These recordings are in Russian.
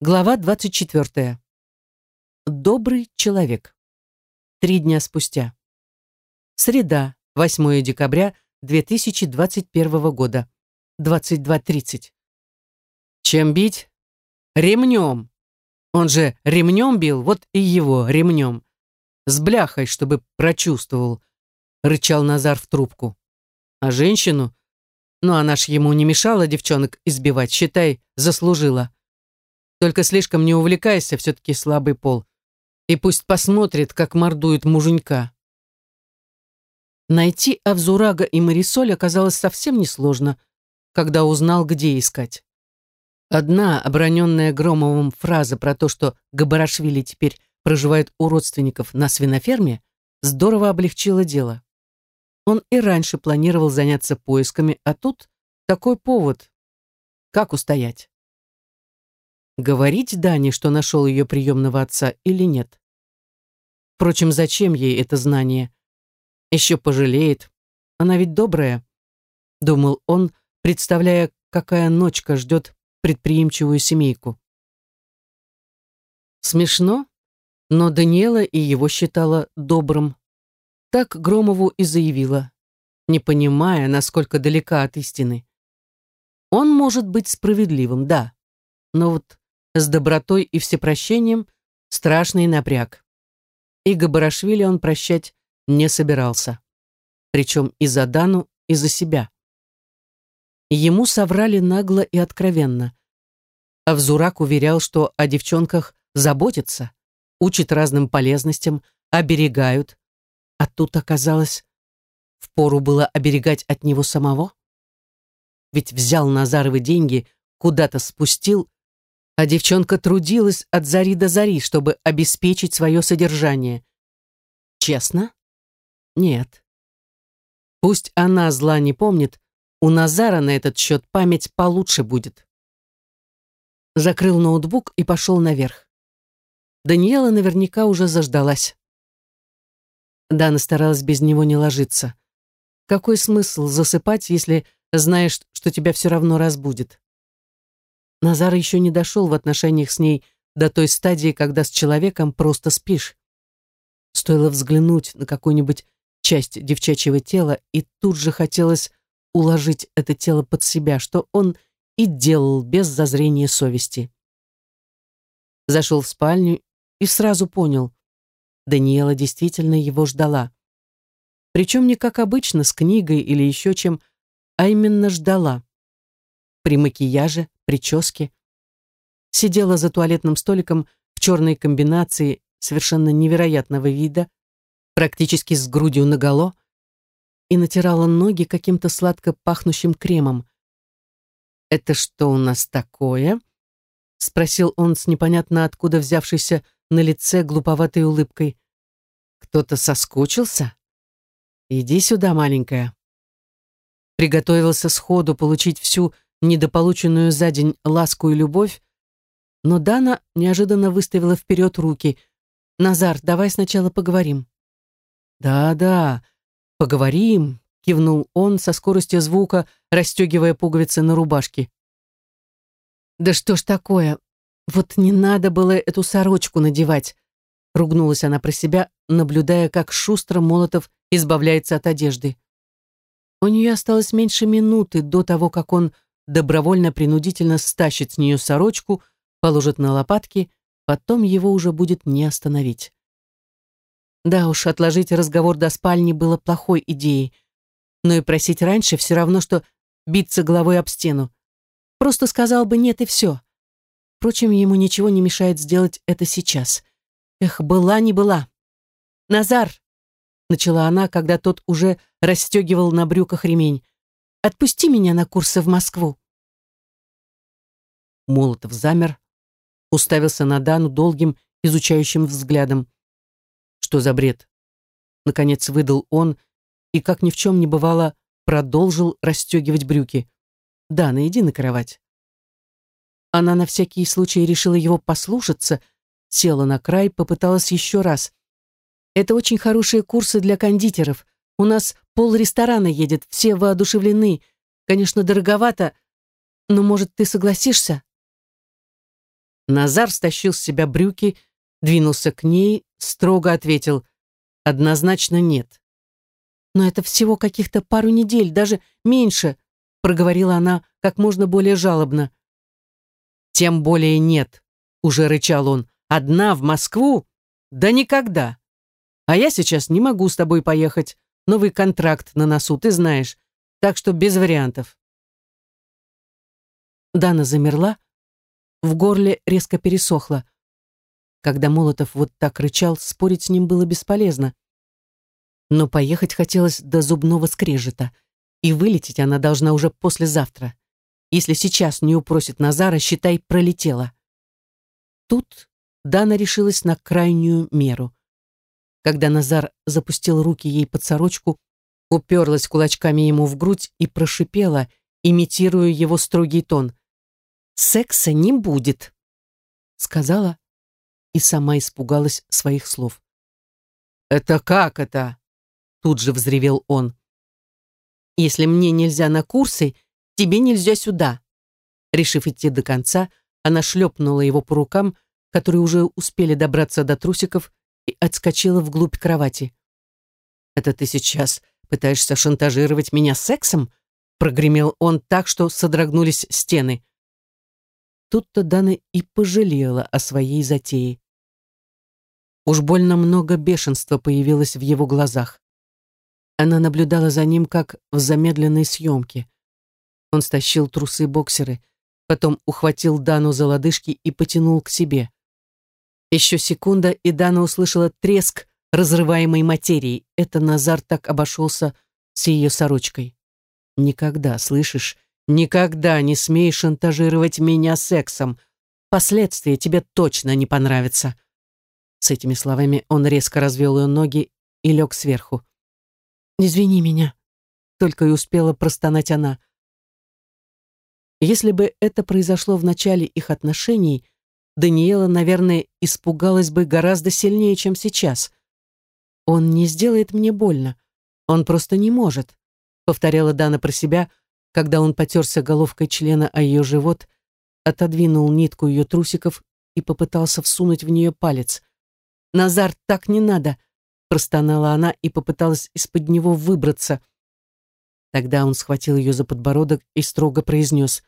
Глава 24. Добрый человек. Три дня спустя. Среда, 8 декабря 2021 года. 22.30. Чем бить? Ремнем. Он же ремнем бил, вот и его ремнем. С бляхой, чтобы прочувствовал, рычал Назар в трубку. А женщину? Ну, она ж ему не мешала девчонок избивать, считай, заслужила. Только слишком не увлекайся, все-таки слабый пол. И пусть посмотрит, как мордует муженька. Найти Авзурага и Марисоль оказалось совсем несложно, когда узнал, где искать. Одна оброненная Громовым фраза про то, что Габарашвили теперь проживает у родственников на свиноферме, здорово облегчила дело. Он и раньше планировал заняться поисками, а тут такой повод. Как устоять? Говорить Дане, что нашел ее приемного отца, или нет. Впрочем, зачем ей это знание? Еще пожалеет. Она ведь добрая, думал он, представляя, какая ночка ждет предприимчивую семейку. Смешно, но Даниэла и его считала добрым. Так Громову и заявила, не понимая, насколько далека от истины. Он может быть справедливым, да, но вот с добротой и всепрощением страшный напряг. И Габарашвили он прощать не собирался. Причем и за Дану, и за себя. Ему соврали нагло и откровенно. А Взурак уверял, что о девчонках заботятся, учат разным полезностям, оберегают. А тут оказалось, впору было оберегать от него самого. Ведь взял Назаровы деньги, куда-то спустил а девчонка трудилась от зари до зари, чтобы обеспечить свое содержание. Честно? Нет. Пусть она зла не помнит, у Назара на этот счет память получше будет. Закрыл ноутбук и пошел наверх. Даниэла наверняка уже заждалась. Дана старалась без него не ложиться. Какой смысл засыпать, если знаешь, что тебя все равно разбудит? Назар еще не дошел в отношениях с ней до той стадии, когда с человеком просто спишь. Стоило взглянуть на какую-нибудь часть девчачьего тела, и тут же хотелось уложить это тело под себя, что он и делал без зазрения совести. Зашел в спальню и сразу понял, Даниэла действительно его ждала. Причем не как обычно, с книгой или еще чем, а именно ждала. При макияже, прически. Сидела за туалетным столиком в черной комбинации совершенно невероятного вида, практически с грудью наголо, и натирала ноги каким-то сладко пахнущим кремом. «Это что у нас такое?» — спросил он с непонятно откуда взявшейся на лице глуповатой улыбкой. «Кто-то соскучился? Иди сюда, маленькая». Приготовился сходу получить всю недополученную за день ласку и любовь, но Дана неожиданно выставила вперед руки. «Назар, давай сначала поговорим». «Да-да, поговорим», — кивнул он со скоростью звука, расстегивая пуговицы на рубашке. «Да что ж такое? Вот не надо было эту сорочку надевать», — ругнулась она про себя, наблюдая, как шустро Молотов избавляется от одежды. У нее осталось меньше минуты до того, как он добровольно-принудительно стащит с нее сорочку, положит на лопатки, потом его уже будет не остановить. Да уж, отложить разговор до спальни было плохой идеей, но и просить раньше все равно, что биться головой об стену. Просто сказал бы «нет» и все. Впрочем, ему ничего не мешает сделать это сейчас. Эх, была не была. «Назар!» — начала она, когда тот уже расстегивал на брюках ремень. Отпусти меня на курсы в Москву. Молотов замер, уставился на Дану долгим, изучающим взглядом. Что за бред? Наконец выдал он и, как ни в чем не бывало, продолжил расстегивать брюки. «Дана, иди на кровать». Она на всякий случай решила его послушаться, села на край, попыталась еще раз. «Это очень хорошие курсы для кондитеров. У нас пол ресторана едет, все воодушевлены. Конечно, дороговато, но, может, ты согласишься?» Назар стащил с себя брюки, двинулся к ней, строго ответил «Однозначно нет». «Но это всего каких-то пару недель, даже меньше», проговорила она как можно более жалобно. «Тем более нет», — уже рычал он. «Одна в Москву? Да никогда. А я сейчас не могу с тобой поехать. Новый контракт на носу, ты знаешь. Так что без вариантов». Дана замерла, в горле резко пересохло. Когда Молотов вот так рычал, спорить с ним было бесполезно. Но поехать хотелось до зубного скрежета, и вылететь она должна уже послезавтра. Если сейчас не упросит Назара, считай, пролетела. Тут Дана решилась на крайнюю меру. Когда Назар запустил руки ей под сорочку, уперлась кулачками ему в грудь и прошипела, имитируя его строгий тон секса не будет», — сказала и сама испугалась своих слов. «Это как это?» — тут же взревел он. «Если мне нельзя на курсы, тебе нельзя сюда». Решив идти до конца, она шлепнула его по рукам, которые уже успели добраться до трусиков, и отскочила вглубь кровати. «Это ты сейчас пытаешься шантажировать меня сексом?» прогремел он так, что содрогнулись стены. Тут-то Дана и пожалела о своей затее. Уж больно много бешенства появилось в его глазах. Она наблюдала за ним, как в замедленной съемке. Он стащил трусы-боксеры, потом ухватил Дану за лодыжки и потянул к себе. Еще секунда, и Дана услышала треск разрываемой материи. Это Назар так обошелся с ее сорочкой. Никогда, слышишь, Никогда не смей шантажировать меня сексом. Последствия тебе точно не понравятся. С этими словами он резко развел ее ноги и лег сверху. «Извини меня», — только и успела простонать она. Если бы это произошло в начале их отношений, Даниэла, наверное, испугалась бы гораздо сильнее, чем сейчас. «Он не сделает мне больно. Он просто не может», — повторяла Дана про себя, — когда он потерся головкой члена о ее живот, отодвинул нитку ее трусиков и попытался всунуть в нее палец. «Назар, так не надо!» — простонала она и попыталась из-под него выбраться. Тогда он схватил ее за подбородок и строго произнес.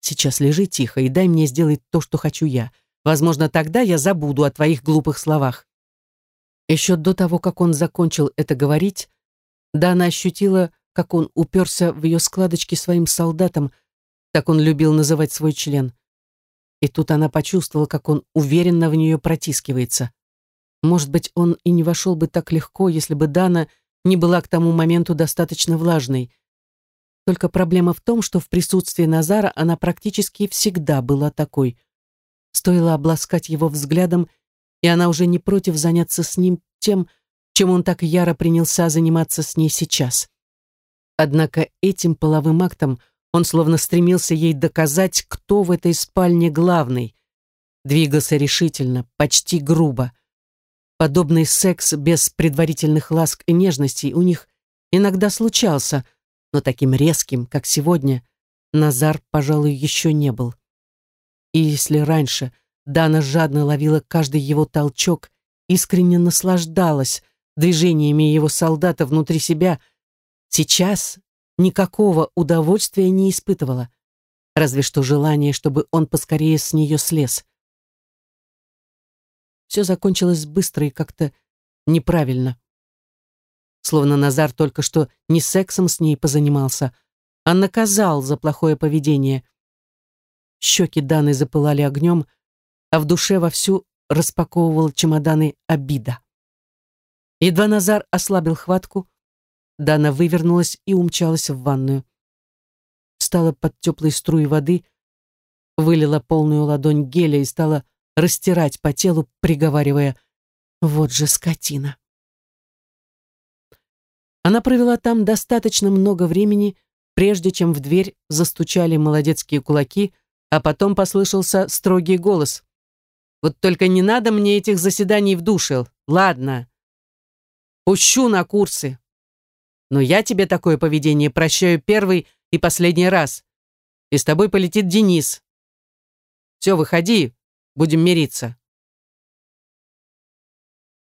«Сейчас лежи тихо и дай мне сделать то, что хочу я. Возможно, тогда я забуду о твоих глупых словах». Еще до того, как он закончил это говорить, Дана ощутила, как он уперся в ее складочки своим солдатом, так он любил называть свой член. И тут она почувствовала, как он уверенно в нее протискивается. Может быть, он и не вошел бы так легко, если бы Дана не была к тому моменту достаточно влажной. Только проблема в том, что в присутствии Назара она практически всегда была такой. Стоило обласкать его взглядом, и она уже не против заняться с ним тем, чем он так яро принялся заниматься с ней сейчас. Однако этим половым актом он словно стремился ей доказать, кто в этой спальне главный. Двигался решительно, почти грубо. Подобный секс без предварительных ласк и нежностей у них иногда случался, но таким резким, как сегодня, Назар, пожалуй, еще не был. И если раньше Дана жадно ловила каждый его толчок, искренне наслаждалась движениями его солдата внутри себя — Сейчас никакого удовольствия не испытывала, разве что желание, чтобы он поскорее с нее слез. Все закончилось быстро и как-то неправильно. Словно Назар только что не сексом с ней позанимался, а наказал за плохое поведение. Щеки Даны запылали огнем, а в душе вовсю распаковывал чемоданы обида. Едва Назар ослабил хватку, Дана вывернулась и умчалась в ванную. Встала под теплой струей воды, вылила полную ладонь геля и стала растирать по телу, приговаривая «Вот же скотина!». Она провела там достаточно много времени, прежде чем в дверь застучали молодецкие кулаки, а потом послышался строгий голос. «Вот только не надо мне этих заседаний в душе, ладно? Пущу на курсы, но я тебе такое поведение прощаю первый и последний раз. И с тобой полетит Денис. Все, выходи, Будем мириться.